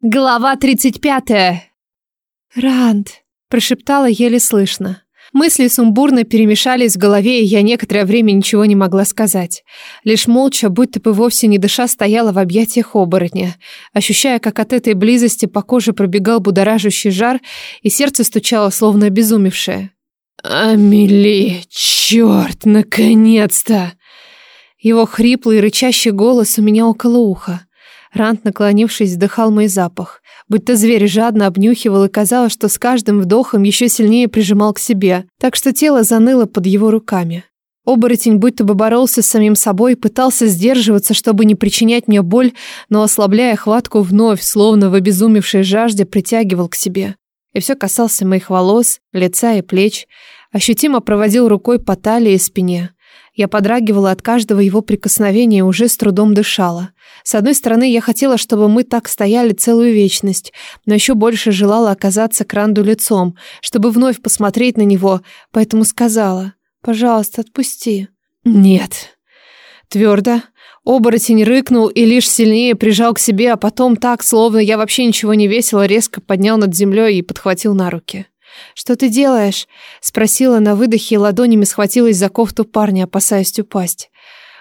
Глава 35. Ранд. Прошептала еле слышно. Мысли сумбурно перемешались в голове, и я некоторое время ничего не могла сказать. Лишь молча, будто бы вовсе не дыша, стояла в объятиях оборотня, ощущая, как от этой близости по коже пробегал будоражащий жар, и сердце стучало, словно обезумевшее. «Амели, черт, наконец-то!» Его хриплый, рычащий голос у меня около уха. Рант, наклонившись, вдыхал мой запах. Будто зверь жадно обнюхивал и казалось, что с каждым вдохом еще сильнее прижимал к себе, так что тело заныло под его руками. Оборотень будто бы боролся с самим собой, пытался сдерживаться, чтобы не причинять мне боль, но, ослабляя хватку, вновь, словно в обезумевшей жажде, притягивал к себе. И все касался моих волос, лица и плеч, ощутимо проводил рукой по талии и спине. Я подрагивала от каждого его прикосновения уже с трудом дышала. С одной стороны, я хотела, чтобы мы так стояли целую вечность, но еще больше желала оказаться к Ранду лицом, чтобы вновь посмотреть на него, поэтому сказала «Пожалуйста, отпусти». «Нет». Твердо. Оборотень рыкнул и лишь сильнее прижал к себе, а потом так, словно я вообще ничего не весила, резко поднял над землей и подхватил на руки. «Что ты делаешь?» — спросила на выдохе, ладонями схватилась за кофту парня, опасаясь упасть.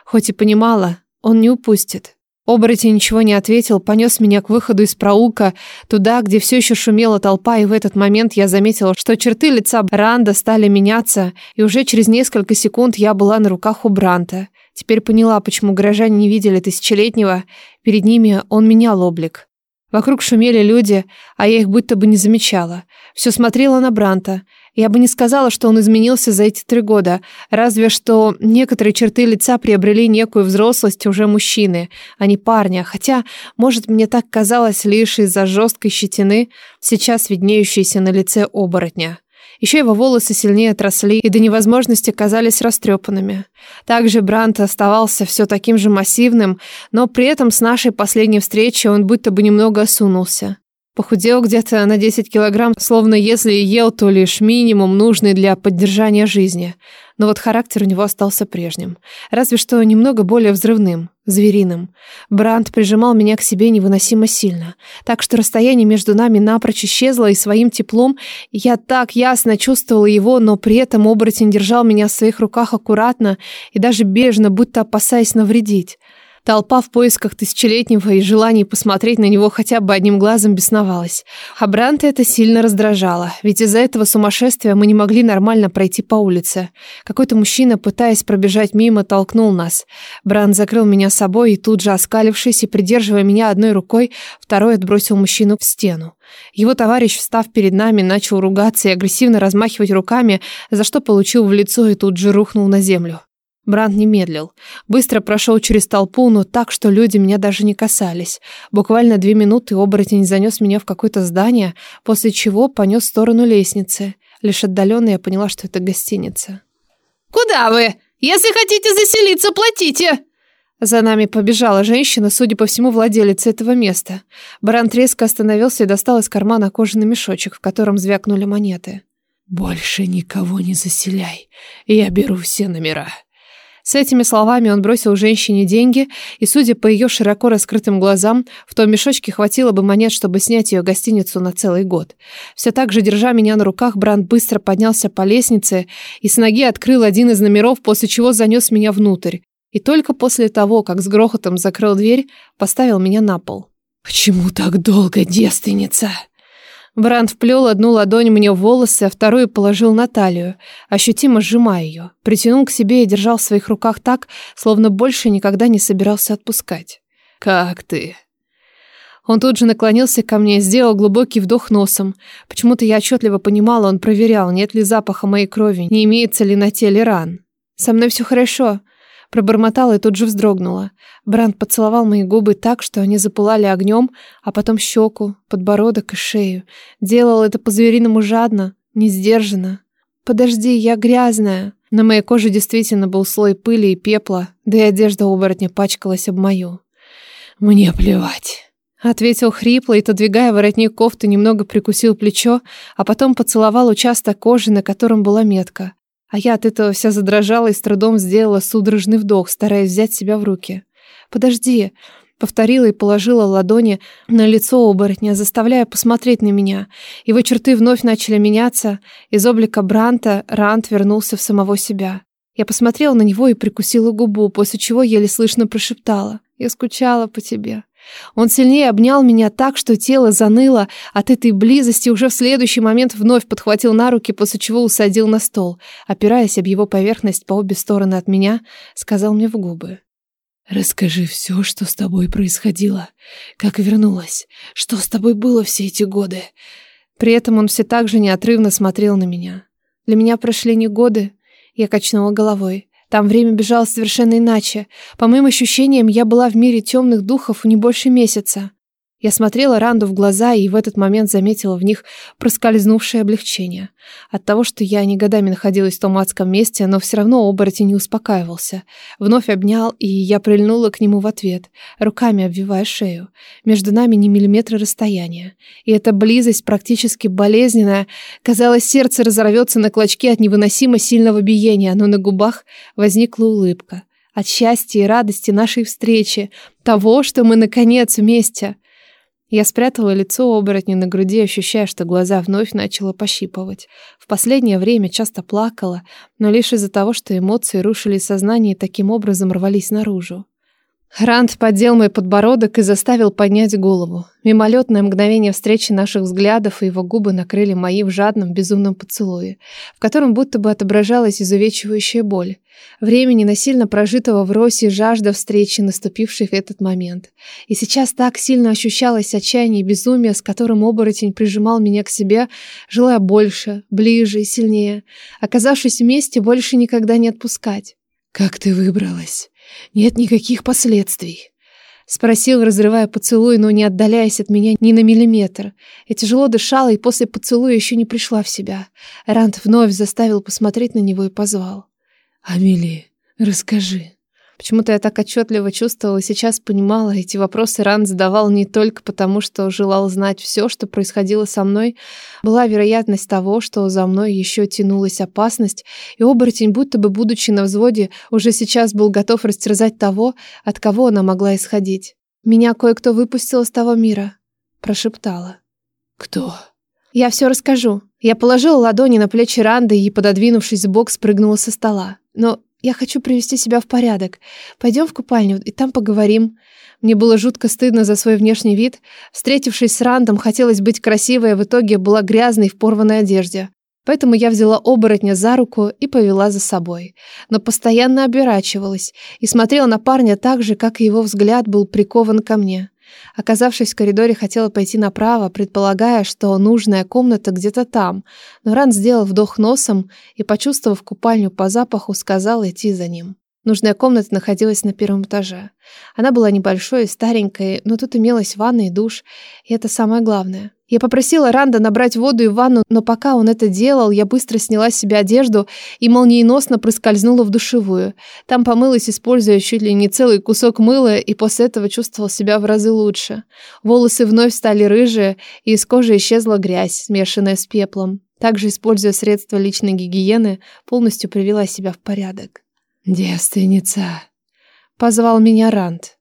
Хоть и понимала, он не упустит. Оборотень ничего не ответил, понес меня к выходу из проука, туда, где все еще шумела толпа, и в этот момент я заметила, что черты лица Бранда стали меняться, и уже через несколько секунд я была на руках у Бранта. Теперь поняла, почему горожане не видели тысячелетнего. Перед ними он менял облик. Вокруг шумели люди, а я их будто бы не замечала. Все смотрела на Бранта. Я бы не сказала, что он изменился за эти три года, разве что некоторые черты лица приобрели некую взрослость уже мужчины, а не парня. Хотя, может, мне так казалось лишь из-за жесткой щетины, сейчас виднеющейся на лице оборотня. Еще его волосы сильнее отросли и до невозможности казались растрепанными. Также Брант оставался все таким же массивным, но при этом с нашей последней встречи он будто бы немного осунулся. Похудел где-то на 10 килограмм, словно если ел, то лишь минимум, нужный для поддержания жизни. Но вот характер у него остался прежним. Разве что немного более взрывным звериным. Бранд прижимал меня к себе невыносимо сильно, так что расстояние между нами напрочь исчезло, и своим теплом я так ясно чувствовала его, но при этом оборотень держал меня в своих руках аккуратно и даже бежно, будто опасаясь навредить. Толпа в поисках тысячелетнего и желании посмотреть на него хотя бы одним глазом бесновалась. А Бранта это сильно раздражало, ведь из-за этого сумасшествия мы не могли нормально пройти по улице. Какой-то мужчина, пытаясь пробежать мимо, толкнул нас. Бран закрыл меня собой и тут же, оскалившись и придерживая меня одной рукой, второй отбросил мужчину в стену. Его товарищ, встав перед нами, начал ругаться и агрессивно размахивать руками, за что получил в лицо и тут же рухнул на землю. Бранд не медлил. Быстро прошел через толпу, но так, что люди меня даже не касались. Буквально две минуты оборотень занес меня в какое-то здание, после чего понес в сторону лестницы. Лишь отдаленно я поняла, что это гостиница. «Куда вы? Если хотите заселиться, платите!» За нами побежала женщина, судя по всему, владелица этого места. Бранд резко остановился и достал из кармана кожаный мешочек, в котором звякнули монеты. «Больше никого не заселяй. Я беру все номера», с этими словами он бросил женщине деньги, и, судя по ее широко раскрытым глазам, в том мешочке хватило бы монет, чтобы снять ее гостиницу на целый год. Все так же, держа меня на руках, Бранд быстро поднялся по лестнице и с ноги открыл один из номеров, после чего занес меня внутрь. И только после того, как с грохотом закрыл дверь, поставил меня на пол. «Почему так долго, девственница?» Бранд вплел одну ладонь мне в волосы, а вторую положил на талию, ощутимо сжимая ее, притянул к себе и держал в своих руках так, словно больше никогда не собирался отпускать. «Как ты?» Он тут же наклонился ко мне, сделал глубокий вдох носом. Почему-то я отчетливо понимала, он проверял, нет ли запаха моей крови, не имеется ли на теле ран. «Со мной все хорошо», Пробормотала и тут же вздрогнула. Бранд поцеловал мои губы так, что они запылали огнем, а потом щеку, подбородок и шею. Делал это по-звериному жадно, не сдержанно. «Подожди, я грязная!» На моей коже действительно был слой пыли и пепла, да и одежда оборотня пачкалась об мою. «Мне плевать!» Ответил хрипло и, отодвигая воротник кофты, немного прикусил плечо, а потом поцеловал участок кожи, на котором была метка. А я от этого вся задрожала и с трудом сделала судорожный вдох, стараясь взять себя в руки. «Подожди!» — повторила и положила ладони на лицо оборотня, заставляя посмотреть на меня. Его черты вновь начали меняться. Из облика Бранта Рант вернулся в самого себя. Я посмотрела на него и прикусила губу, после чего еле слышно прошептала. «Я скучала по тебе». Он сильнее обнял меня так, что тело заныло а от этой близости уже в следующий момент вновь подхватил на руки, после чего усадил на стол, опираясь об его поверхность по обе стороны от меня, сказал мне в губы. «Расскажи все, что с тобой происходило, как вернулась, что с тобой было все эти годы». При этом он все так же неотрывно смотрел на меня. Для меня прошли не годы, я качнула головой. Там время бежало совершенно иначе. По моим ощущениям, я была в мире темных духов не больше месяца. Я смотрела Ранду в глаза и в этот момент заметила в них проскользнувшее облегчение. От того, что я не годами находилась в том адском месте, но все равно оборотень не успокаивался. Вновь обнял, и я прильнула к нему в ответ, руками обвивая шею. Между нами не миллиметры расстояния. И эта близость, практически болезненная, казалось, сердце разорвется на клочке от невыносимо сильного биения, но на губах возникла улыбка. От счастья и радости нашей встречи, того, что мы наконец вместе — я спрятала лицо оборотня на груди, ощущая, что глаза вновь начала пощипывать. В последнее время часто плакала, но лишь из-за того, что эмоции рушили сознание и таким образом рвались наружу. Рант поддел мой подбородок и заставил поднять голову. Мимолетное мгновение встречи наших взглядов и его губы накрыли мои в жадном, безумном поцелуе, в котором будто бы отображалась изувечивающая боль. Времени насильно прожитого в росе жажда встречи, наступившей в этот момент. И сейчас так сильно ощущалось отчаяние и безумие, с которым оборотень прижимал меня к себе, желая больше, ближе и сильнее. Оказавшись вместе, больше никогда не отпускать. «Как ты выбралась?» «Нет никаких последствий». Спросил, разрывая поцелуй, но не отдаляясь от меня ни на миллиметр. Я тяжело дышала и после поцелуя еще не пришла в себя. Рант вновь заставил посмотреть на него и позвал. «Амелия, расскажи». Почему-то я так отчетливо чувствовала сейчас понимала, эти вопросы Ран задавал не только потому, что желал знать все, что происходило со мной. Была вероятность того, что за мной еще тянулась опасность, и оборотень, будто бы будучи на взводе, уже сейчас был готов растерзать того, от кого она могла исходить. «Меня кое-кто выпустил из того мира», — прошептала. «Кто?» «Я все расскажу». Я положила ладони на плечи Ранды и, пододвинувшись сбок, спрыгнула со стола. Но я хочу привести себя в порядок. Пойдем в купальню, и там поговорим. Мне было жутко стыдно за свой внешний вид. Встретившись с Рандом, хотелось быть красивой, а в итоге была грязной в порванной одежде. Поэтому я взяла оборотня за руку и повела за собой. Но постоянно оборачивалась и смотрела на парня так же, как и его взгляд был прикован ко мне. Оказавшись в коридоре, хотела пойти направо, предполагая, что нужная комната где-то там, но Ран сделал вдох носом и, почувствовав купальню по запаху, сказал идти за ним. Нужная комната находилась на первом этаже. Она была небольшой и старенькой, но тут имелась ванна и душ, и это самое главное. Я попросила Ранда набрать воду и ванну, но пока он это делал, я быстро сняла с себя одежду и молниеносно проскользнула в душевую. Там помылась, используя чуть ли не целый кусок мыла, и после этого чувствовала себя в разы лучше. Волосы вновь стали рыжие, и из кожи исчезла грязь, смешанная с пеплом. Также, используя средства личной гигиены, полностью привела себя в порядок. «Девственница!» — позвал меня Ранд.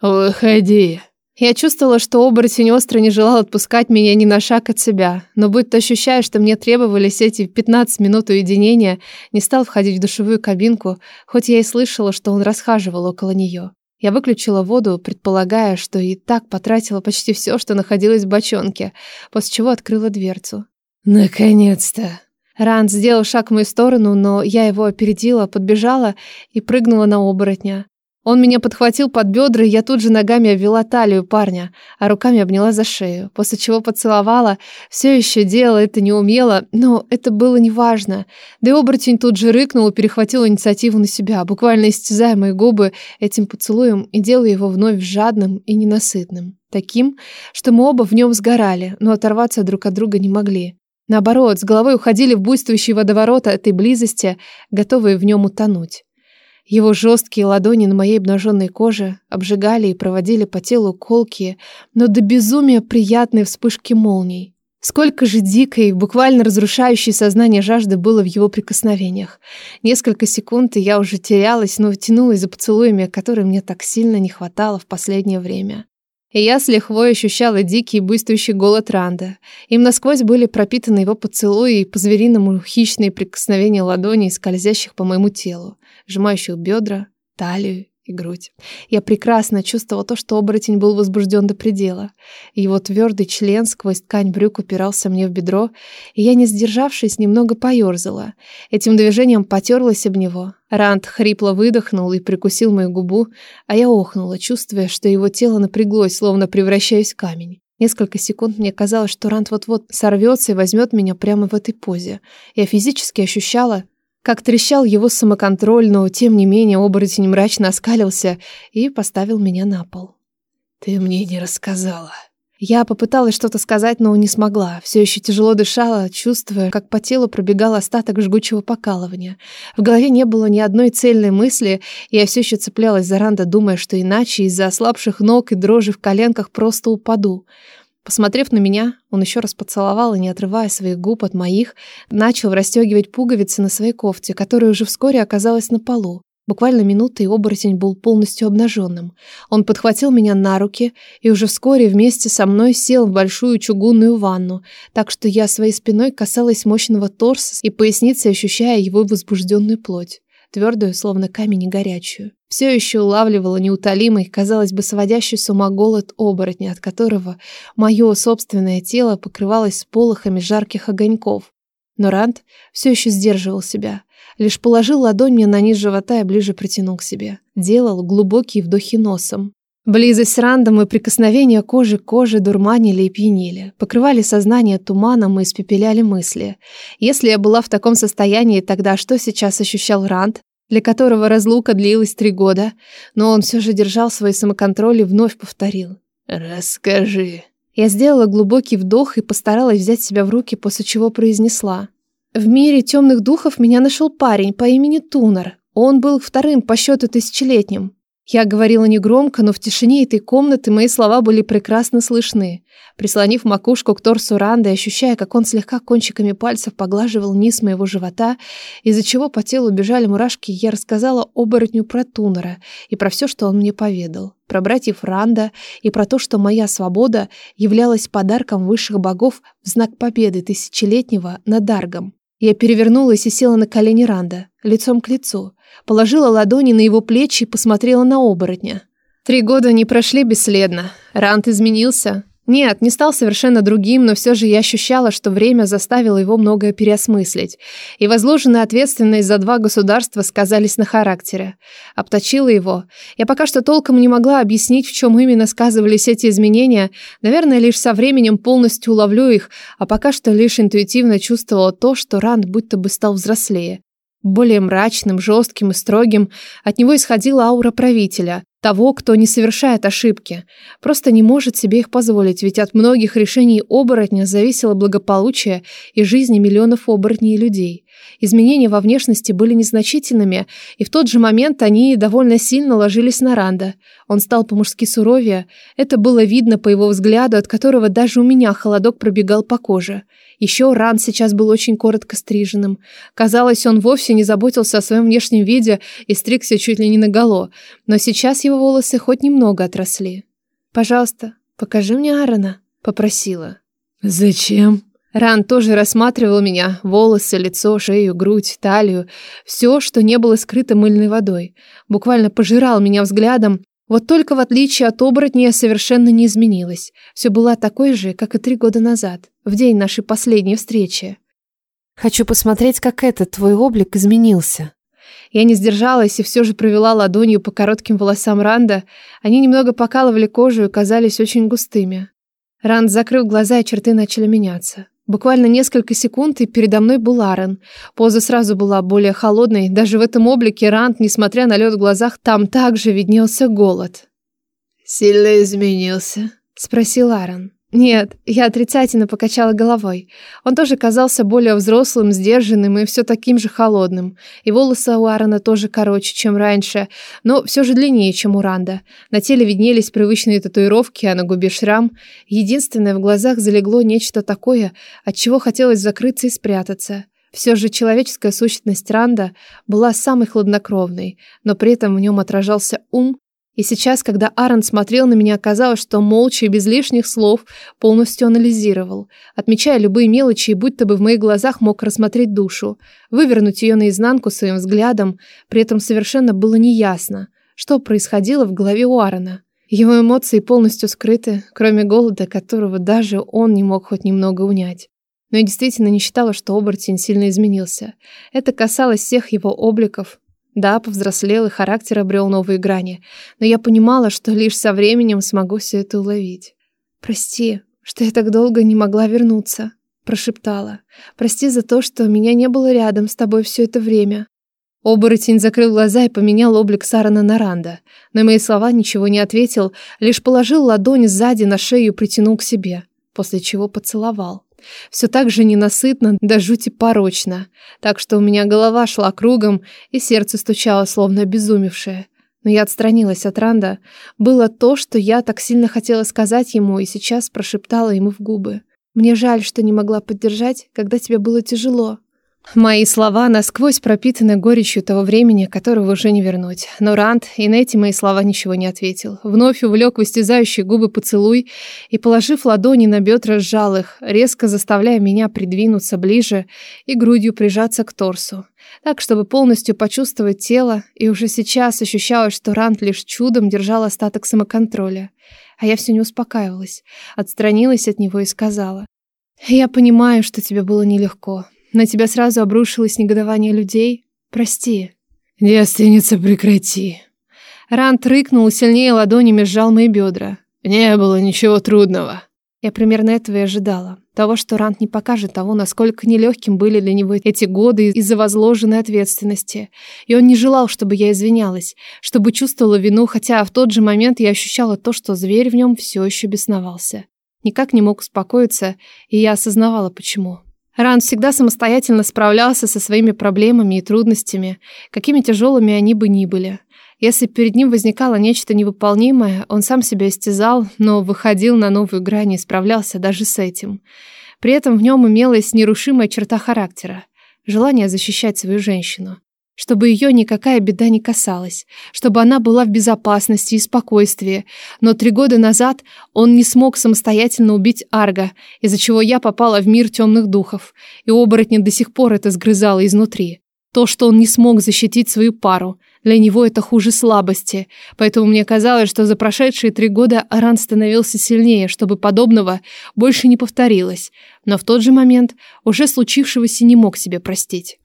«Выходи!» Я чувствовала, что оборотень остро не желал отпускать меня ни на шаг от себя, но будто ощущая, что мне требовались эти 15 минут уединения, не стал входить в душевую кабинку, хоть я и слышала, что он расхаживал около нее. Я выключила воду, предполагая, что и так потратила почти все, что находилось в бочонке, после чего открыла дверцу. «Наконец-то!» Ранд сделал шаг в мою сторону, но я его опередила, подбежала и прыгнула на оборотня. Он меня подхватил под бедра, и я тут же ногами обвела талию парня, а руками обняла за шею, после чего поцеловала. Все еще делала это неумело, но это было неважно. Да и оборотень тут же рыкнул и перехватил инициативу на себя, буквально истязая мои губы этим поцелуем и делая его вновь жадным и ненасытным. Таким, что мы оба в нем сгорали, но оторваться друг от друга не могли. Наоборот, с головой уходили в буйствующий водоворот этой близости, готовые в нем утонуть. Его жесткие ладони на моей обнаженной коже обжигали и проводили по телу колки, но до безумия приятные вспышки молний. Сколько же дикой, буквально разрушающей сознание жажды было в его прикосновениях. Несколько секунд, и я уже терялась, но тянулась за поцелуями, которые мне так сильно не хватало в последнее время и я с лихвой ощущала дикий быстущий голод Ранда. Им насквозь были пропитаны его поцелуи и по-звериному хищные прикосновения ладоней, скользящих по моему телу, сжимающих бедра, талию и грудь. Я прекрасно чувствовала то, что оборотень был возбужден до предела. Его твердый член сквозь ткань брюк упирался мне в бедро, и я, не сдержавшись, немного поерзала. Этим движением потерлась об него. Рант хрипло выдохнул и прикусил мою губу, а я охнула, чувствуя, что его тело напряглось, словно превращаясь в камень. Несколько секунд мне казалось, что Рант вот-вот сорвется и возьмет меня прямо в этой позе. Я физически ощущала, как трещал его самоконтроль, но тем не менее оборотень мрачно оскалился и поставил меня на пол. «Ты мне не рассказала». Я попыталась что-то сказать, но не смогла. Все еще тяжело дышала, чувствуя, как по телу пробегал остаток жгучего покалывания. В голове не было ни одной цельной мысли, и я все еще цеплялась за Ранда, думая, что иначе из-за ослабших ног и дрожи в коленках просто упаду. Посмотрев на меня, он еще раз поцеловал и, не отрывая своих губ от моих, начал расстегивать пуговицы на своей кофте, которая уже вскоре оказалась на полу. Буквально минуты и оборотень был полностью обнаженным. Он подхватил меня на руки и уже вскоре вместе со мной сел в большую чугунную ванну, так что я своей спиной касалась мощного торса и поясницы, ощущая его возбужденную плоть твердую, словно камень и горячую. Все еще улавливала неутолимый, казалось бы, сводящий с ума голод оборотня, от которого мое собственное тело покрывалось сполохами жарких огоньков. Но Ранд все еще сдерживал себя, лишь положил ладонь мне на низ живота и ближе притянул к себе. Делал глубокие вдохи носом. Близость с Рандом и прикосновение кожи к коже дурманили и пьянили, покрывали сознание туманом и испепеляли мысли. Если я была в таком состоянии тогда, что сейчас ощущал Ранд? для которого разлука длилась три года, но он все же держал свой самоконтроль и вновь повторил. «Расскажи». Я сделала глубокий вдох и постаралась взять себя в руки, после чего произнесла. В мире темных духов меня нашел парень по имени Тунер. Он был вторым по счету тысячелетним. Я говорила негромко, но в тишине этой комнаты мои слова были прекрасно слышны. Прислонив макушку к торсу Ранда, ощущая, как он слегка кончиками пальцев поглаживал низ моего живота, из-за чего по телу бежали мурашки, я рассказала оборотню про Тунера и про все, что он мне поведал, про братьев Ранда и про то, что моя свобода являлась подарком высших богов в знак победы тысячелетнего над Аргом. Я перевернулась и села на колени Ранда, лицом к лицу положила ладони на его плечи и посмотрела на оборотня. Три года не прошли бесследно. Рант изменился. Нет, не стал совершенно другим, но все же я ощущала, что время заставило его многое переосмыслить. И возложенная ответственность за два государства сказались на характере. Обточила его. Я пока что толком не могла объяснить, в чем именно сказывались эти изменения. Наверное, лишь со временем полностью уловлю их, а пока что лишь интуитивно чувствовала то, что Ранд будто бы стал взрослее более мрачным, жестким и строгим, от него исходила аура правителя, того, кто не совершает ошибки, просто не может себе их позволить, ведь от многих решений оборотня зависело благополучие и жизни миллионов оборотней людей. Изменения во внешности были незначительными, и в тот же момент они довольно сильно ложились на Ранда. Он стал по-мужски суровее. Это было видно по его взгляду, от которого даже у меня холодок пробегал по коже. Еще Ран сейчас был очень коротко стриженным. Казалось, он вовсе не заботился о своем внешнем виде и стригся чуть ли не наголо. Но сейчас его волосы хоть немного отросли. «Пожалуйста, покажи мне Аарона», — попросила. «Зачем?» Ран тоже рассматривал меня, волосы, лицо, шею, грудь, талию, все, что не было скрыто мыльной водой. Буквально пожирал меня взглядом, вот только в отличие от оборотня совершенно не изменилась. Все была такой же, как и три года назад, в день нашей последней встречи. «Хочу посмотреть, как этот твой облик изменился», я не сдержалась и все же провела ладонью по коротким волосам Ранда. Они немного покалывали кожу и казались очень густыми. Ранд закрыл глаза, и черты начали меняться. Буквально несколько секунд, и передо мной был Арен. Поза сразу была более холодной. Даже в этом облике Рант, несмотря на лед в глазах, там также виднелся голод. «Сильно изменился?» – спросил Арен. Нет, я отрицательно покачала головой. Он тоже казался более взрослым, сдержанным и все таким же холодным. И волосы у Аарона тоже короче, чем раньше, но все же длиннее, чем у Ранда. На теле виднелись привычные татуировки, а на губе шрам. Единственное, в глазах залегло нечто такое, от чего хотелось закрыться и спрятаться. Все же человеческая сущность Ранда была самой хладнокровной, но при этом в нем отражался ум, и сейчас, когда Аарон смотрел на меня, казалось, что молча и без лишних слов полностью анализировал, отмечая любые мелочи и будто бы в моих глазах мог рассмотреть душу, вывернуть ее наизнанку своим взглядом, при этом совершенно было неясно, что происходило в голове у Аарона. Его эмоции полностью скрыты, кроме голода, которого даже он не мог хоть немного унять. Но я действительно не считала, что оборотень сильно изменился. Это касалось всех его обликов, да, повзрослел, и характер обрел новые грани. Но я понимала, что лишь со временем смогу все это уловить. «Прости, что я так долго не могла вернуться», — прошептала. «Прости за то, что меня не было рядом с тобой все это время». Оборотень закрыл глаза и поменял облик Сарана на Ранда. На мои слова ничего не ответил, лишь положил ладонь сзади на шею и притянул к себе, после чего поцеловал все так же ненасытно, до жути порочно, так что у меня голова шла кругом и сердце стучало, словно обезумевшее. Но я отстранилась от Ранда. Было то, что я так сильно хотела сказать ему, и сейчас прошептала ему в губы. «Мне жаль, что не могла поддержать, когда тебе было тяжело. Мои слова насквозь пропитаны горечью того времени, которого уже не вернуть. Но Ранд и на эти мои слова ничего не ответил. Вновь увлек в истязающие губы поцелуй и, положив ладони на бедра, сжал их, резко заставляя меня придвинуться ближе и грудью прижаться к торсу. Так, чтобы полностью почувствовать тело, и уже сейчас ощущалось, что Ранд лишь чудом держал остаток самоконтроля. А я все не успокаивалась, отстранилась от него и сказала. «Я понимаю, что тебе было нелегко, на тебя сразу обрушилось негодование людей. Прости. Девственница, прекрати. Рант рыкнул и сильнее ладонями сжал мои бедра. Не было ничего трудного. Я примерно этого и ожидала. Того, что Рант не покажет того, насколько нелегким были для него эти годы из-за возложенной ответственности. И он не желал, чтобы я извинялась, чтобы чувствовала вину, хотя в тот же момент я ощущала то, что зверь в нем все еще бесновался. Никак не мог успокоиться, и я осознавала, почему. Ран всегда самостоятельно справлялся со своими проблемами и трудностями, какими тяжелыми они бы ни были. Если перед ним возникало нечто невыполнимое, он сам себя истязал, но выходил на новую грань и справлялся даже с этим. При этом в нем имелась нерушимая черта характера – желание защищать свою женщину чтобы ее никакая беда не касалась, чтобы она была в безопасности и спокойствии. Но три года назад он не смог самостоятельно убить Арга, из-за чего я попала в мир темных духов, и оборотня до сих пор это сгрызало изнутри. То, что он не смог защитить свою пару, для него это хуже слабости, поэтому мне казалось, что за прошедшие три года Аран становился сильнее, чтобы подобного больше не повторилось, но в тот же момент уже случившегося не мог себе простить.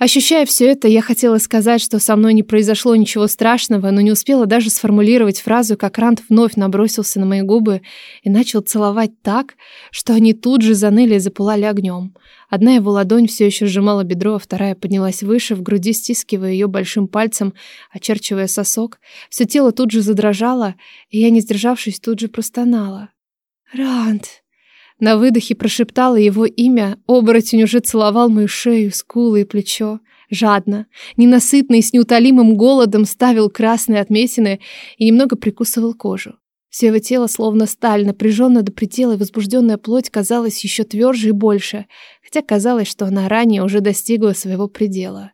Ощущая все это, я хотела сказать, что со мной не произошло ничего страшного, но не успела даже сформулировать фразу, как Рант вновь набросился на мои губы и начал целовать так, что они тут же заныли и запылали огнем. Одна его ладонь все еще сжимала бедро, а вторая поднялась выше, в груди стискивая ее большим пальцем, очерчивая сосок. Все тело тут же задрожало, и я, не сдержавшись, тут же простонала. «Рант!» На выдохе прошептала его имя, оборотень уже целовал мою шею, скулы и плечо. Жадно, ненасытно и с неутолимым голодом ставил красные отметины и немного прикусывал кожу. Все его тело словно сталь, напряженно до предела, и возбужденная плоть казалась еще тверже и больше, хотя казалось, что она ранее уже достигла своего предела.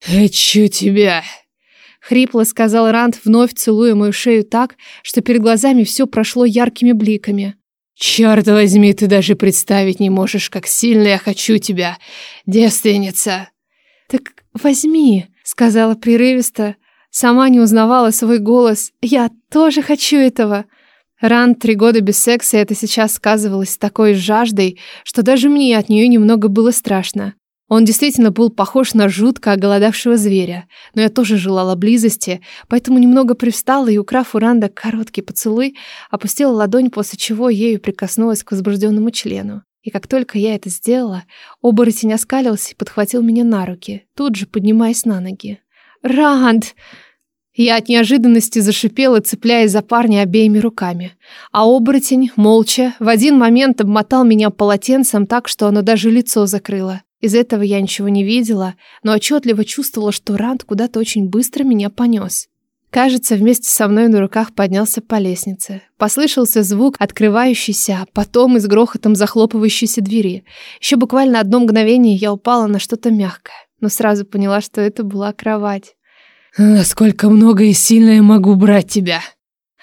«Хочу тебя!» Хрипло сказал Ранд, вновь целуя мою шею так, что перед глазами все прошло яркими бликами. Черт возьми, ты даже представить не можешь, как сильно я хочу тебя, девственница. Так возьми, сказала прерывисто. Сама не узнавала свой голос. Я тоже хочу этого. Ран три года без секса это сейчас сказывалось такой жаждой, что даже мне от нее немного было страшно. Он действительно был похож на жутко оголодавшего зверя, но я тоже желала близости, поэтому немного привстала и, украв у Ранда короткий поцелуй, опустила ладонь, после чего ею прикоснулась к возбужденному члену. И как только я это сделала, оборотень оскалился и подхватил меня на руки, тут же поднимаясь на ноги. «Ранд!» Я от неожиданности зашипела, цепляясь за парня обеими руками. А оборотень, молча, в один момент обмотал меня полотенцем так, что оно даже лицо закрыло. Из этого я ничего не видела, но отчетливо чувствовала, что Ранд куда-то очень быстро меня понес. Кажется, вместе со мной на руках поднялся по лестнице. Послышался звук открывающейся, а потом и с грохотом захлопывающейся двери. Еще буквально одно мгновение я упала на что-то мягкое, но сразу поняла, что это была кровать. «Насколько много и сильно я могу брать тебя!»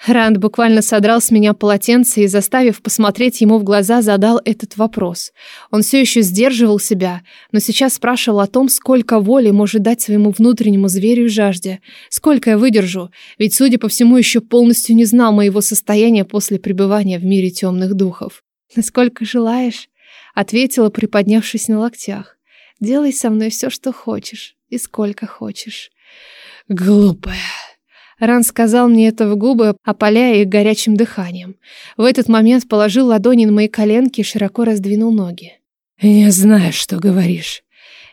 Рэнд буквально содрал с меня полотенце и, заставив посмотреть ему в глаза, задал этот вопрос. Он все еще сдерживал себя, но сейчас спрашивал о том, сколько воли может дать своему внутреннему зверю жажде, сколько я выдержу, ведь, судя по всему, еще полностью не знал моего состояния после пребывания в мире темных духов. «Насколько желаешь?» — ответила, приподнявшись на локтях. «Делай со мной все, что хочешь и сколько хочешь». «Глупая!» Ран сказал мне это в губы, а опаляя их горячим дыханием. В этот момент положил ладони на мои коленки и широко раздвинул ноги. Не знаю, что говоришь».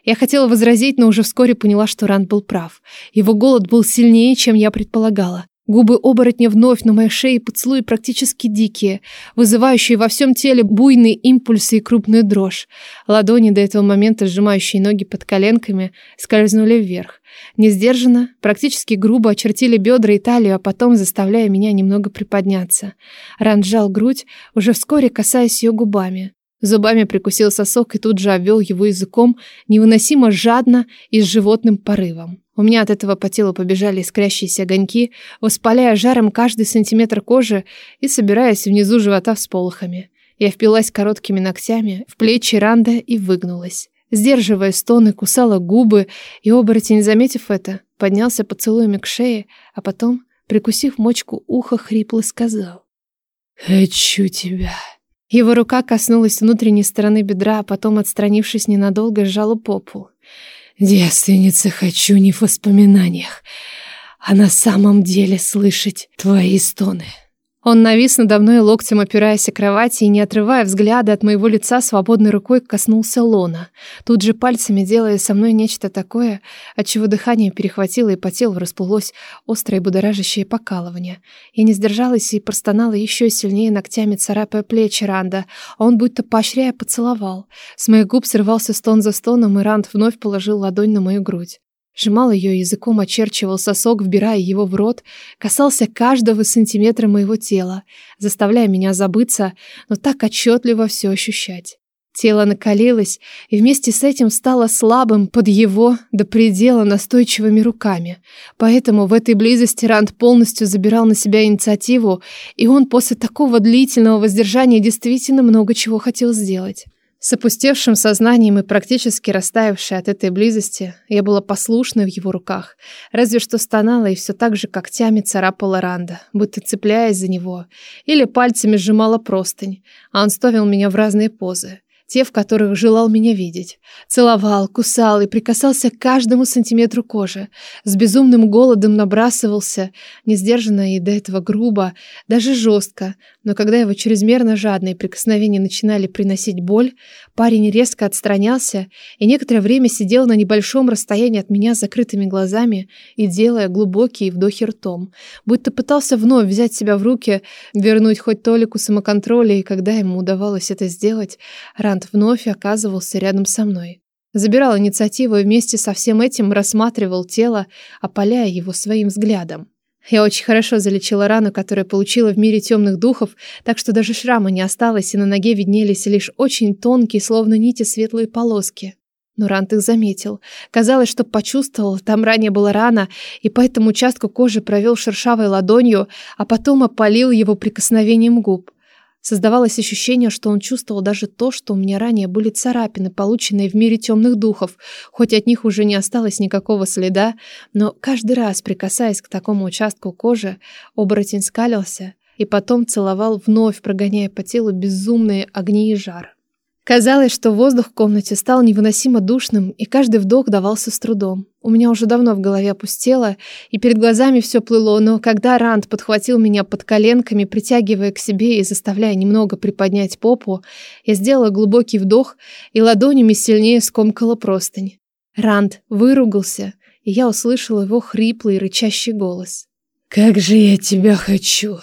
Я хотела возразить, но уже вскоре поняла, что Ран был прав. Его голод был сильнее, чем я предполагала. Губы оборотня вновь на моей шее поцелуи практически дикие, вызывающие во всем теле буйные импульсы и крупную дрожь. Ладони, до этого момента сжимающие ноги под коленками, скользнули вверх. Нездержанно, практически грубо очертили бедра и талию, а потом заставляя меня немного приподняться. Ран сжал грудь, уже вскоре касаясь ее губами. Зубами прикусил сосок и тут же обвел его языком, невыносимо жадно и с животным порывом. У меня от этого по телу побежали искрящиеся огоньки, воспаляя жаром каждый сантиметр кожи и собираясь внизу живота всполохами. Я впилась короткими ногтями в плечи Ранда и выгнулась. Сдерживая стоны, кусала губы и, оборотень, заметив это, поднялся поцелуями к шее, а потом, прикусив мочку уха, хрипло сказал. «Хочу тебя». Его рука коснулась внутренней стороны бедра, а потом, отстранившись ненадолго, сжала попу. «Девственница, хочу не в воспоминаниях, а на самом деле слышать твои стоны». Он навис надо мной локтем, опираясь о кровати и не отрывая взгляда от моего лица, свободной рукой коснулся лона, тут же пальцами делая со мной нечто такое, от чего дыхание перехватило и по телу расплылось острое будоражащее покалывание. Я не сдержалась и простонала еще сильнее ногтями, царапая плечи Ранда, а он будто поощряя поцеловал. С моих губ срывался стон за стоном, и Ранд вновь положил ладонь на мою грудь сжимала ее языком очерчивал сосок, вбирая его в рот, касался каждого сантиметра моего тела, заставляя меня забыться, но так отчетливо все ощущать. Тело накалилось и вместе с этим стало слабым под его до предела настойчивыми руками. Поэтому в этой близости Ранд полностью забирал на себя инициативу, и он после такого длительного воздержания действительно много чего хотел сделать. С опустевшим сознанием и практически растаявшей от этой близости, я была послушна в его руках, разве что стонала и все так же когтями царапала Ранда, будто цепляясь за него, или пальцами сжимала простынь, а он ставил меня в разные позы, те, в которых желал меня видеть. Целовал, кусал и прикасался к каждому сантиметру кожи. С безумным голодом набрасывался, несдержанно и до этого грубо, даже жестко, но когда его чрезмерно жадные прикосновения начинали приносить боль, парень резко отстранялся и некоторое время сидел на небольшом расстоянии от меня с закрытыми глазами и делая глубокие вдохи ртом, будто пытался вновь взять себя в руки, вернуть хоть толику самоконтроля, и когда ему удавалось это сделать, Рант вновь оказывался рядом со мной. Забирал инициативу и вместе со всем этим рассматривал тело, опаляя его своим взглядом. Я очень хорошо залечила рану, которая получила в мире темных духов, так что даже шрама не осталось, и на ноге виднелись лишь очень тонкие, словно нити, светлые полоски. Но Рант их заметил. Казалось, что почувствовал, там ранее была рана, и по этому участку кожи провел шершавой ладонью, а потом опалил его прикосновением губ. Создавалось ощущение, что он чувствовал даже то, что у меня ранее были царапины, полученные в мире темных духов, хоть от них уже не осталось никакого следа, но каждый раз, прикасаясь к такому участку кожи, оборотень скалился и потом целовал вновь, прогоняя по телу безумные огни и жар. Казалось, что воздух в комнате стал невыносимо душным, и каждый вдох давался с трудом. У меня уже давно в голове опустело, и перед глазами все плыло, но когда Ранд подхватил меня под коленками, притягивая к себе и заставляя немного приподнять попу, я сделала глубокий вдох и ладонями сильнее скомкала простынь. Ранд выругался, и я услышала его хриплый рычащий голос. «Как же я тебя хочу!»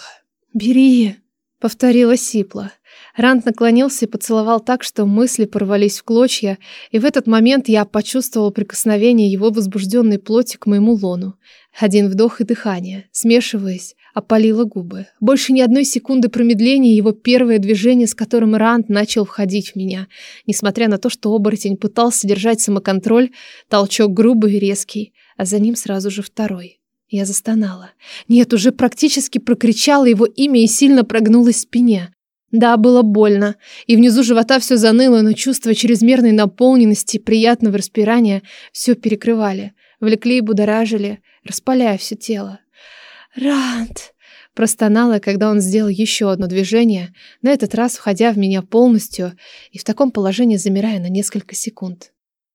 «Бери!» — повторила Сипла. Рант наклонился и поцеловал так, что мысли порвались в клочья, и в этот момент я почувствовала прикосновение его возбужденной плоти к моему лону. Один вдох и дыхание, смешиваясь, опалило губы. Больше ни одной секунды промедления его первое движение, с которым Рант начал входить в меня. Несмотря на то, что оборотень пытался держать самоконтроль, толчок грубый и резкий, а за ним сразу же второй. Я застонала. Нет, уже практически прокричала его имя и сильно прогнулась в спине. Да, было больно, и внизу живота все заныло, но чувства чрезмерной наполненности, приятного распирания все перекрывали, влекли и будоражили, распаляя все тело. «Рант!» Простонала, когда он сделал еще одно движение, на этот раз входя в меня полностью и в таком положении замирая на несколько секунд.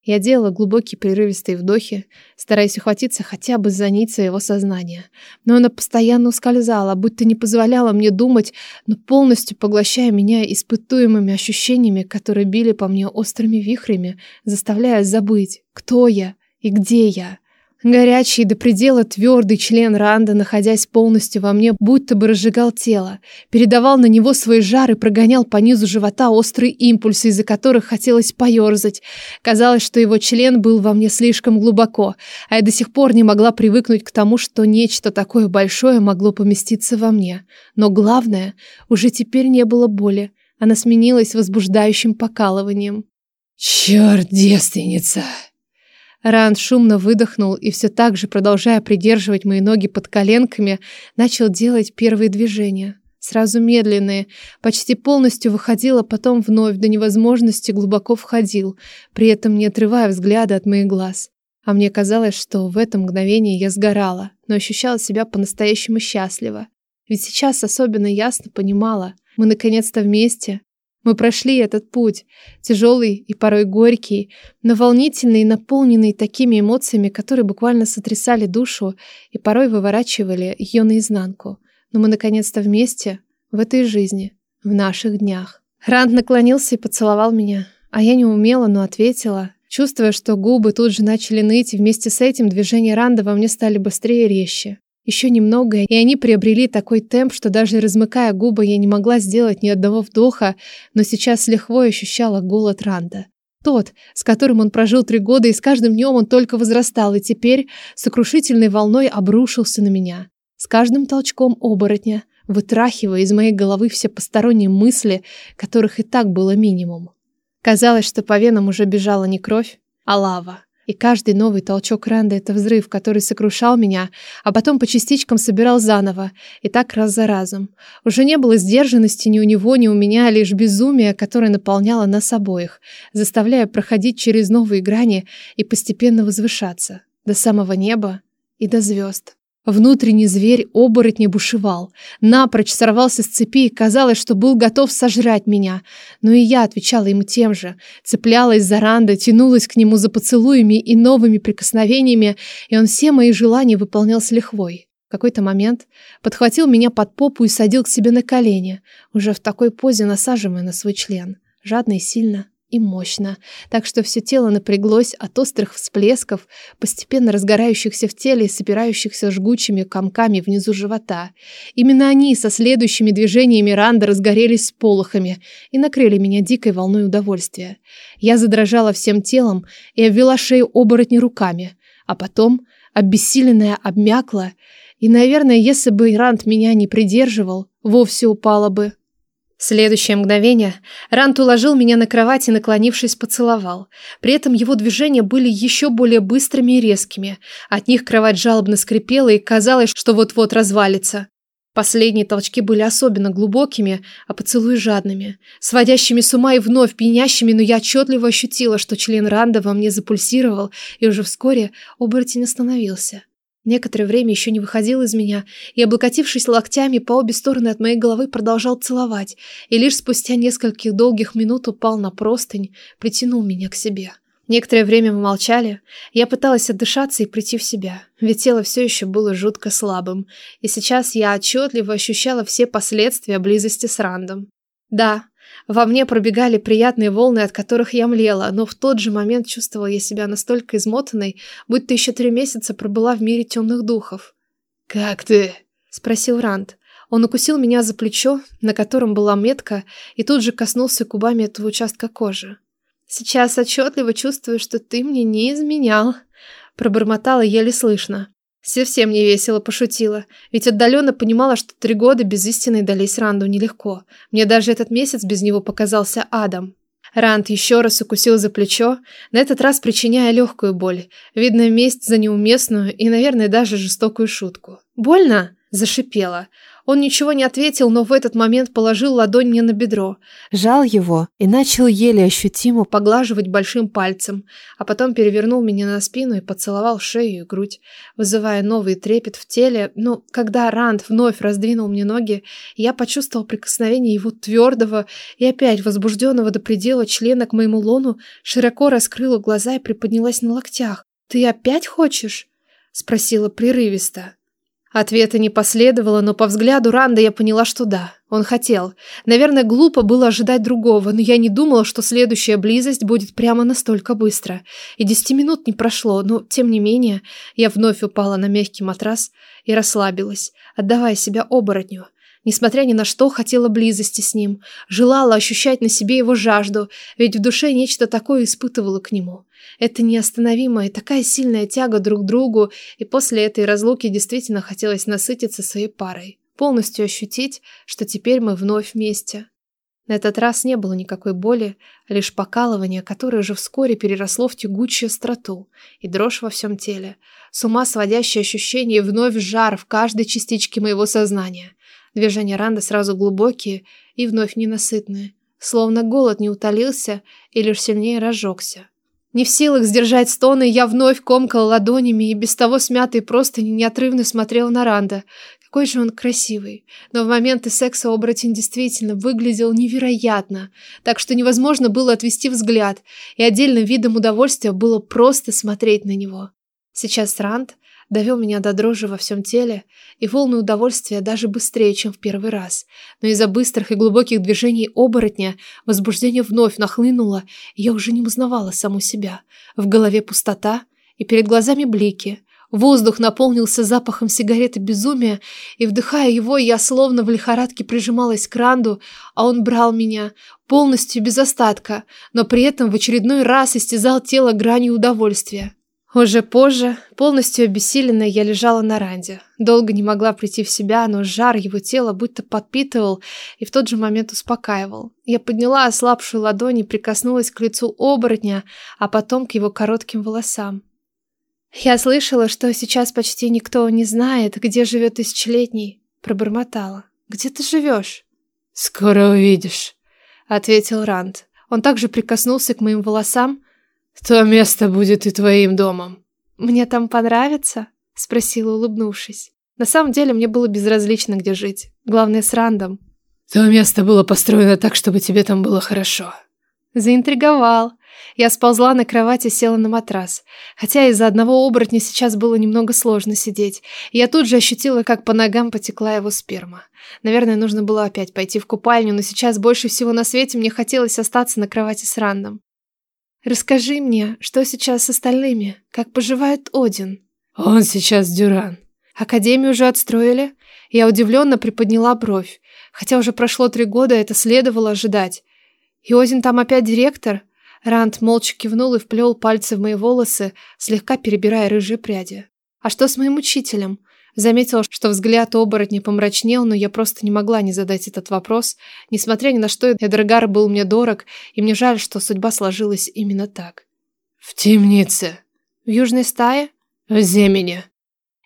Я делала глубокий прерывистый вдохи, стараясь ухватиться хотя бы за нить своего сознания. Но она постоянно ускользала, будто не позволяла мне думать, но полностью поглощая меня испытуемыми ощущениями, которые били по мне острыми вихрями, заставляя забыть, кто я и где я. Горячий до предела твердый член Ранда, находясь полностью во мне, будто бы разжигал тело, передавал на него свой жар и прогонял по низу живота острые импульсы, из-за которых хотелось поерзать. Казалось, что его член был во мне слишком глубоко, а я до сих пор не могла привыкнуть к тому, что нечто такое большое могло поместиться во мне. Но главное, уже теперь не было боли. Она сменилась возбуждающим покалыванием. «Черт, девственница!» Ран шумно выдохнул и все так же, продолжая придерживать мои ноги под коленками, начал делать первые движения. Сразу медленные, почти полностью выходил, а потом вновь до невозможности глубоко входил, при этом не отрывая взгляда от моих глаз. А мне казалось, что в это мгновение я сгорала, но ощущала себя по-настоящему счастлива. Ведь сейчас особенно ясно понимала, мы наконец-то вместе, мы прошли этот путь, тяжелый и порой горький, но волнительный и наполненный такими эмоциями, которые буквально сотрясали душу и порой выворачивали ее наизнанку. Но мы наконец-то вместе, в этой жизни, в наших днях. Ранд наклонился и поцеловал меня, а я не умела, но ответила. Чувствуя, что губы тут же начали ныть, и вместе с этим движения Ранда во мне стали быстрее и резче еще немного, и они приобрели такой темп, что даже размыкая губы, я не могла сделать ни одного вдоха, но сейчас лихвой ощущала голод Ранда. Тот, с которым он прожил три года, и с каждым днем он только возрастал, и теперь сокрушительной волной обрушился на меня. С каждым толчком оборотня, вытрахивая из моей головы все посторонние мысли, которых и так было минимум. Казалось, что по венам уже бежала не кровь, а лава и каждый новый толчок Рэнда — это взрыв, который сокрушал меня, а потом по частичкам собирал заново, и так раз за разом. Уже не было сдержанности ни у него, ни у меня, а лишь безумие, которое наполняло нас обоих, заставляя проходить через новые грани и постепенно возвышаться до самого неба и до звезд. Внутренний зверь оборотня бушевал, напрочь сорвался с цепи, и казалось, что был готов сожрать меня. Но и я отвечала ему тем же, цеплялась за Ранда, тянулась к нему за поцелуями и новыми прикосновениями, и он все мои желания выполнял с лихвой. В какой-то момент подхватил меня под попу и садил к себе на колени, уже в такой позе насаживая на свой член, жадно и сильно и мощно, так что все тело напряглось а от острых всплесков, постепенно разгорающихся в теле и собирающихся жгучими комками внизу живота. Именно они со следующими движениями Ранда разгорелись с полохами и накрыли меня дикой волной удовольствия. Я задрожала всем телом и обвела шею оборотни руками, а потом, обессиленная, обмякла, и, наверное, если бы Ранд меня не придерживал, вовсе упала бы Следующее мгновение Рант уложил меня на кровати и, наклонившись, поцеловал. При этом его движения были еще более быстрыми и резкими. От них кровать жалобно скрипела и казалось, что вот-вот развалится. Последние толчки были особенно глубокими, а поцелуи жадными, сводящими с ума и вновь пьянящими, но я отчетливо ощутила, что член Ранда во мне запульсировал, и уже вскоре оборотень остановился. Некоторое время еще не выходил из меня и, облокотившись локтями по обе стороны от моей головы, продолжал целовать, и лишь спустя нескольких долгих минут упал на простынь, притянул меня к себе. Некоторое время мы молчали, я пыталась отдышаться и прийти в себя, ведь тело все еще было жутко слабым, и сейчас я отчетливо ощущала все последствия близости с Рандом. Да, во мне пробегали приятные волны, от которых я млела, но в тот же момент чувствовала я себя настолько измотанной, будто еще три месяца пробыла в мире темных духов. «Как ты?» – спросил Ранд. Он укусил меня за плечо, на котором была метка, и тут же коснулся кубами этого участка кожи. «Сейчас отчетливо чувствую, что ты мне не изменял», – пробормотала еле слышно. Совсем не весело пошутила, ведь отдаленно понимала, что три года без истины дались Ранду нелегко. Мне даже этот месяц без него показался адом. Ранд еще раз укусил за плечо, на этот раз причиняя легкую боль. Видно, месть за неуместную и, наверное, даже жестокую шутку. «Больно?» – зашипела. Он ничего не ответил, но в этот момент положил ладонь мне на бедро. Жал его и начал еле ощутимо поглаживать большим пальцем, а потом перевернул меня на спину и поцеловал шею и грудь, вызывая новый трепет в теле. Но когда Ранд вновь раздвинул мне ноги, я почувствовал прикосновение его твердого и опять возбужденного до предела члена к моему лону, широко раскрыла глаза и приподнялась на локтях. «Ты опять хочешь?» – спросила прерывисто. Ответа не последовало, но по взгляду Ранда я поняла, что да, он хотел. Наверное, глупо было ожидать другого, но я не думала, что следующая близость будет прямо настолько быстро. И десяти минут не прошло, но, тем не менее, я вновь упала на мягкий матрас и расслабилась, отдавая себя оборотню. Несмотря ни на что, хотела близости с ним, желала ощущать на себе его жажду, ведь в душе нечто такое испытывала к нему. Это неостановимая, такая сильная тяга друг к другу, и после этой разлуки действительно хотелось насытиться своей парой, полностью ощутить, что теперь мы вновь вместе. На этот раз не было никакой боли, лишь покалывание, которое же вскоре переросло в тягучую остроту и дрожь во всем теле, с ума сводящее ощущение и вновь жар в каждой частичке моего сознания. Движения Ранда сразу глубокие и вновь ненасытные, словно голод не утолился и лишь сильнее разжегся. Не в силах сдержать стоны, я вновь комкал ладонями и без того смятый просто неотрывно смотрел на Ранда. Какой же он красивый. Но в моменты секса оборотень действительно выглядел невероятно, так что невозможно было отвести взгляд, и отдельным видом удовольствия было просто смотреть на него. Сейчас Ранд довел меня до дрожи во всем теле и волны удовольствия даже быстрее, чем в первый раз. Но из-за быстрых и глубоких движений оборотня возбуждение вновь нахлынуло, и я уже не узнавала саму себя. В голове пустота и перед глазами блики. Воздух наполнился запахом сигареты безумия, и, вдыхая его, я словно в лихорадке прижималась к Ранду, а он брал меня, полностью без остатка, но при этом в очередной раз истязал тело гранью удовольствия. Уже позже, полностью обессиленная, я лежала на ранде. Долго не могла прийти в себя, но жар его тела будто подпитывал и в тот же момент успокаивал. Я подняла ослабшую ладонь и прикоснулась к лицу оборотня, а потом к его коротким волосам. «Я слышала, что сейчас почти никто не знает, где живет тысячелетний», — пробормотала. «Где ты живешь?» «Скоро увидишь», — ответил Ранд. Он также прикоснулся к моим волосам, «То место будет и твоим домом». «Мне там понравится?» — спросила, улыбнувшись. На самом деле мне было безразлично, где жить. Главное, с Рандом. «То место было построено так, чтобы тебе там было хорошо». Заинтриговал. Я сползла на кровать и села на матрас. Хотя из-за одного оборотня сейчас было немного сложно сидеть. Я тут же ощутила, как по ногам потекла его сперма. Наверное, нужно было опять пойти в купальню, но сейчас больше всего на свете мне хотелось остаться на кровати с Рандом. Расскажи мне, что сейчас с остальными? Как поживает Один? Он сейчас Дюран. Академию уже отстроили? Я удивленно приподняла бровь. Хотя уже прошло три года, это следовало ожидать. И Один там опять директор? Рант молча кивнул и вплел пальцы в мои волосы, слегка перебирая рыжие пряди. А что с моим учителем? Заметила, что взгляд оборотня помрачнел, но я просто не могла не задать этот вопрос. Несмотря ни на что, Эдергар был мне дорог, и мне жаль, что судьба сложилась именно так. «В темнице!» «В южной стае?» «В земене!»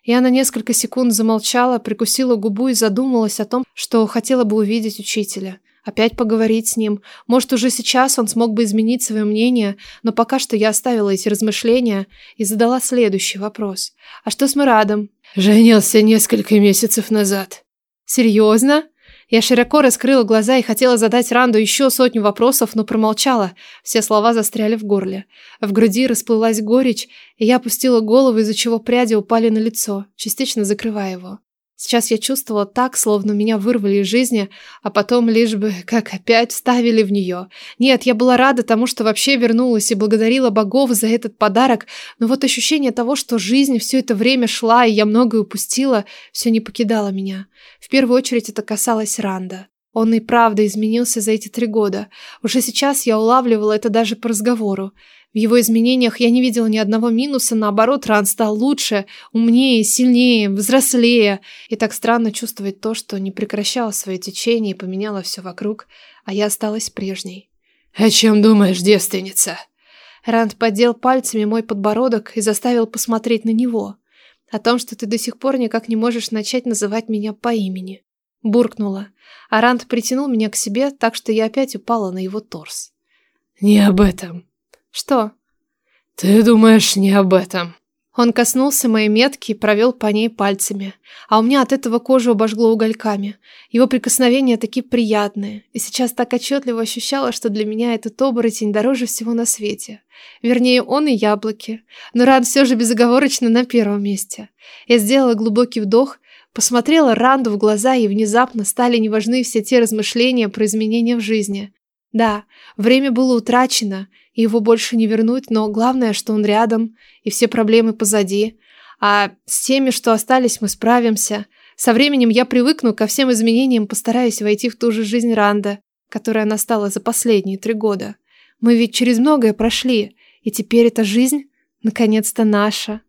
Я на несколько секунд замолчала, прикусила губу и задумалась о том, что хотела бы увидеть учителя. Опять поговорить с ним. Может, уже сейчас он смог бы изменить свое мнение, но пока что я оставила эти размышления и задала следующий вопрос. «А что с Мирадом? Женился несколько месяцев назад. Серьезно? Я широко раскрыла глаза и хотела задать Ранду еще сотню вопросов, но промолчала. Все слова застряли в горле. В груди расплылась горечь, и я опустила голову, из-за чего пряди упали на лицо, частично закрывая его. Сейчас я чувствовала так, словно меня вырвали из жизни, а потом лишь бы, как опять, вставили в нее. Нет, я была рада тому, что вообще вернулась и благодарила богов за этот подарок, но вот ощущение того, что жизнь все это время шла и я многое упустила, все не покидало меня. В первую очередь это касалось Ранда. Он и правда изменился за эти три года. Уже сейчас я улавливала это даже по разговору. В его изменениях я не видела ни одного минуса, наоборот, Ран стал лучше, умнее, сильнее, взрослее. И так странно чувствовать то, что не прекращало свое течение и поменяло все вокруг, а я осталась прежней. «О чем думаешь, девственница?» Ранд поддел пальцами мой подбородок и заставил посмотреть на него. «О том, что ты до сих пор никак не можешь начать называть меня по имени». Буркнула. А Ранд притянул меня к себе, так что я опять упала на его торс. «Не об этом», «Что?» «Ты думаешь не об этом?» Он коснулся моей метки и провел по ней пальцами, а у меня от этого кожу обожгло угольками. Его прикосновения такие приятные, и сейчас так отчетливо ощущала, что для меня этот оборотень дороже всего на свете. Вернее, он и яблоки. Но Ран все же безоговорочно на первом месте. Я сделала глубокий вдох, посмотрела Ранду в глаза, и внезапно стали неважны все те размышления про изменения в жизни. Да, время было утрачено — его больше не вернуть, но главное, что он рядом, и все проблемы позади. А с теми, что остались, мы справимся. Со временем я привыкну ко всем изменениям, постараюсь войти в ту же жизнь Ранда, которая она стала за последние три года. Мы ведь через многое прошли, и теперь эта жизнь наконец-то наша.